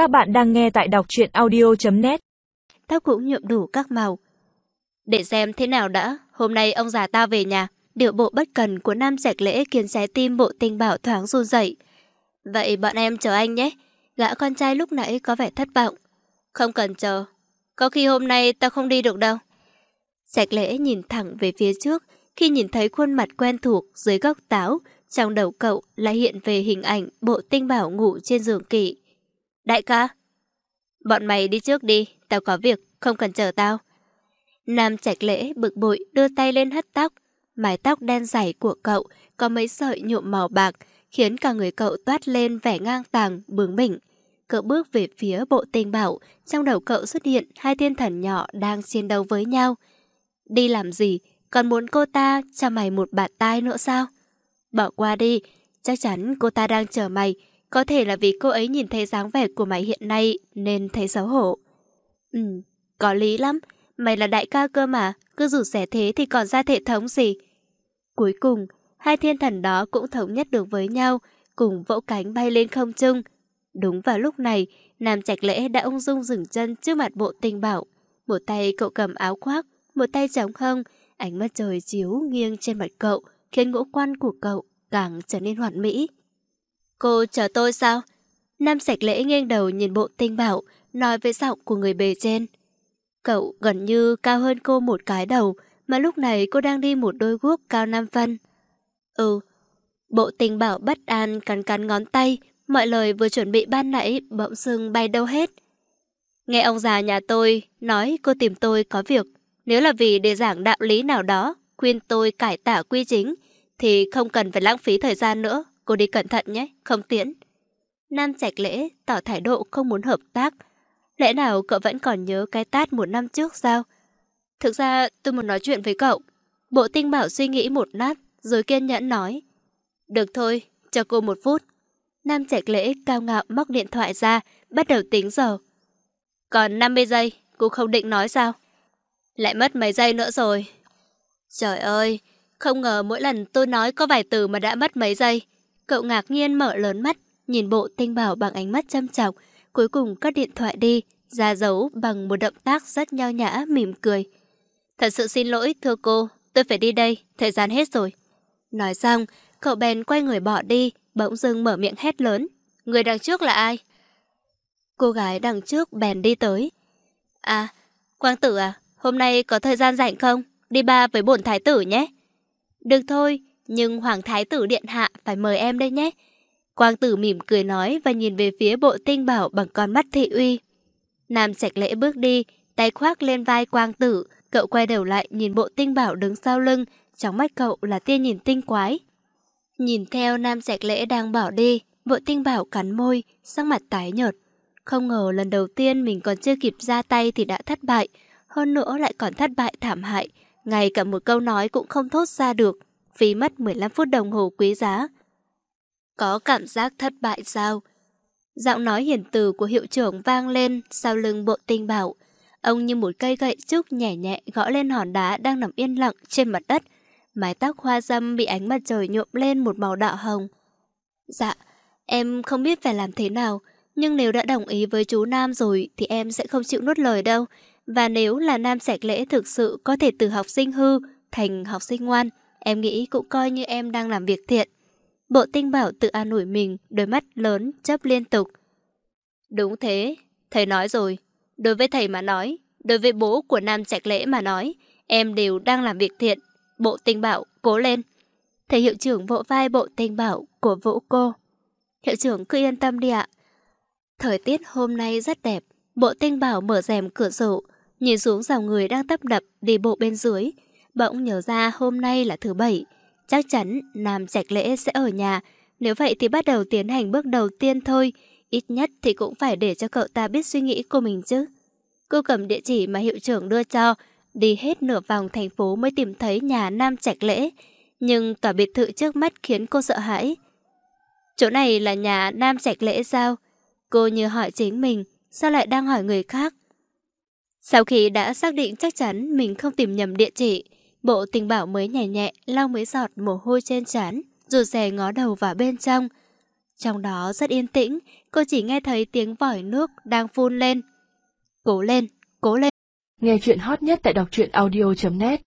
Các bạn đang nghe tại đọc truyện audio.net Tao cũng nhuộm đủ các màu. Để xem thế nào đã, hôm nay ông già ta về nhà. Điệu bộ bất cần của nam sạch lễ khiến trái tim bộ tình bảo thoáng run dậy. Vậy bọn em chờ anh nhé. Gã con trai lúc nãy có vẻ thất vọng. Không cần chờ. Có khi hôm nay tao không đi được đâu. Sạch lễ nhìn thẳng về phía trước. Khi nhìn thấy khuôn mặt quen thuộc dưới góc táo, trong đầu cậu lại hiện về hình ảnh bộ tinh bảo ngủ trên giường kỵ. Đại ca, bọn mày đi trước đi, tao có việc, không cần chờ tao. Nam Trạch Lễ bực bội đưa tay lên hất tóc. Mái tóc đen dày của cậu có mấy sợi nhuộm màu bạc, khiến cả người cậu toát lên vẻ ngang tàng, bướng bỉnh. Cậu bước về phía bộ tình bảo, trong đầu cậu xuất hiện hai thiên thần nhỏ đang chiến đấu với nhau. Đi làm gì? Còn muốn cô ta cho mày một bạt tai nữa sao? Bỏ qua đi, chắc chắn cô ta đang chờ mày. Có thể là vì cô ấy nhìn thấy dáng vẻ của mày hiện nay nên thấy xấu hổ. Ừ, có lý lắm. Mày là đại ca cơ mà, cứ rủ rẻ thế thì còn ra thể thống gì. Cuối cùng, hai thiên thần đó cũng thống nhất được với nhau, cùng vỗ cánh bay lên không trung. Đúng vào lúc này, Nam Trạch Lễ đã ung dung dừng chân trước mặt bộ tinh bảo. Một tay cậu cầm áo khoác, một tay trống hông, ánh mắt trời chiếu nghiêng trên mặt cậu, khiến ngũ quan của cậu càng trở nên hoàn mỹ. Cô chờ tôi sao? Nam sạch lễ nghiêng đầu nhìn bộ tinh bảo, nói với giọng của người bề trên. Cậu gần như cao hơn cô một cái đầu, mà lúc này cô đang đi một đôi guốc cao 5 phân. Ừ, bộ tình bảo bất an cắn cắn ngón tay, mọi lời vừa chuẩn bị ban nãy bỗng dưng bay đâu hết. Nghe ông già nhà tôi nói cô tìm tôi có việc, nếu là vì để giảng đạo lý nào đó, khuyên tôi cải tả quy chính, thì không cần phải lãng phí thời gian nữa, cô đi cẩn thận nhé, không tiễn. Nam Trạch Lễ tỏ thái độ không muốn hợp tác. Lẽ nào cậu vẫn còn nhớ cái tát một năm trước sao? Thực ra tôi muốn nói chuyện với cậu. Bộ tinh bảo suy nghĩ một lát, rồi kiên nhẫn nói. Được thôi, cho cô một phút. Nam Trạch Lễ cao ngạo móc điện thoại ra, bắt đầu tính giờ. Còn 50 giây, cô không định nói sao? Lại mất mấy giây nữa rồi. Trời ơi, không ngờ mỗi lần tôi nói có vài từ mà đã mất mấy giây. Cậu ngạc nhiên mở lớn mắt, nhìn bộ tinh bảo bằng ánh mắt chăm chọc, cuối cùng cất điện thoại đi, ra dấu bằng một động tác rất nho nhã, mỉm cười. Thật sự xin lỗi, thưa cô, tôi phải đi đây, thời gian hết rồi. Nói xong, cậu bèn quay người bỏ đi, bỗng dưng mở miệng hét lớn. Người đằng trước là ai? Cô gái đằng trước bèn đi tới. À, Quang tử à, hôm nay có thời gian rảnh không? Đi ba với bổn thái tử nhé. Được thôi, nhưng Hoàng Thái tử Điện Hạ phải mời em đây nhé. Quang tử mỉm cười nói và nhìn về phía bộ tinh bảo bằng con mắt thị uy. Nam sạch lễ bước đi, tay khoác lên vai quang tử, cậu quay đầu lại nhìn bộ tinh bảo đứng sau lưng, trong mắt cậu là tia nhìn tinh quái. Nhìn theo nam sạch lễ đang bỏ đi, bộ tinh bảo cắn môi, sắc mặt tái nhợt. Không ngờ lần đầu tiên mình còn chưa kịp ra tay thì đã thất bại, hơn nữa lại còn thất bại thảm hại, ngay cả một câu nói cũng không thốt ra được, phí mất 15 phút đồng hồ quý giá. Có cảm giác thất bại sao? Giọng nói hiền từ của hiệu trưởng vang lên sau lưng bộ tinh bảo. Ông như một cây gậy trúc nhẹ nhẹ gõ lên hòn đá đang nằm yên lặng trên mặt đất. Mái tóc hoa dâm bị ánh mặt trời nhuộm lên một màu đỏ hồng. Dạ, em không biết phải làm thế nào, nhưng nếu đã đồng ý với chú Nam rồi thì em sẽ không chịu nuốt lời đâu. Và nếu là Nam Sạch Lễ thực sự có thể từ học sinh hư thành học sinh ngoan, em nghĩ cũng coi như em đang làm việc thiện. Bộ tinh bảo tự an ủi mình, đôi mắt lớn, chấp liên tục. Đúng thế, thầy nói rồi. Đối với thầy mà nói, đối với bố của Nam Trạch Lễ mà nói, em đều đang làm việc thiện. Bộ tinh bảo, cố lên. Thầy hiệu trưởng vỗ vai bộ tinh bảo của vũ cô. Hiệu trưởng cứ yên tâm đi ạ. Thời tiết hôm nay rất đẹp. Bộ tinh bảo mở rèm cửa sổ, nhìn xuống dòng người đang tấp đập đi bộ bên dưới. Bỗng nhớ ra hôm nay là thứ bảy. Chắc chắn Nam Trạch Lễ sẽ ở nhà. Nếu vậy thì bắt đầu tiến hành bước đầu tiên thôi. Ít nhất thì cũng phải để cho cậu ta biết suy nghĩ của mình chứ. Cô cầm địa chỉ mà hiệu trưởng đưa cho, đi hết nửa vòng thành phố mới tìm thấy nhà Nam Trạch Lễ. Nhưng tòa biệt thự trước mắt khiến cô sợ hãi. Chỗ này là nhà Nam Trạch Lễ sao? Cô như hỏi chính mình, sao lại đang hỏi người khác? Sau khi đã xác định chắc chắn mình không tìm nhầm địa chỉ, bộ tình bảo mới nhẹ nhẹ lau mấy giọt mồ hôi trên trán, rồi rè ngó đầu vào bên trong. Trong đó rất yên tĩnh, cô chỉ nghe thấy tiếng vòi nước đang phun lên. Cố lên, cố lên. Nghe chuyện hot nhất tại đọc truyện audio.net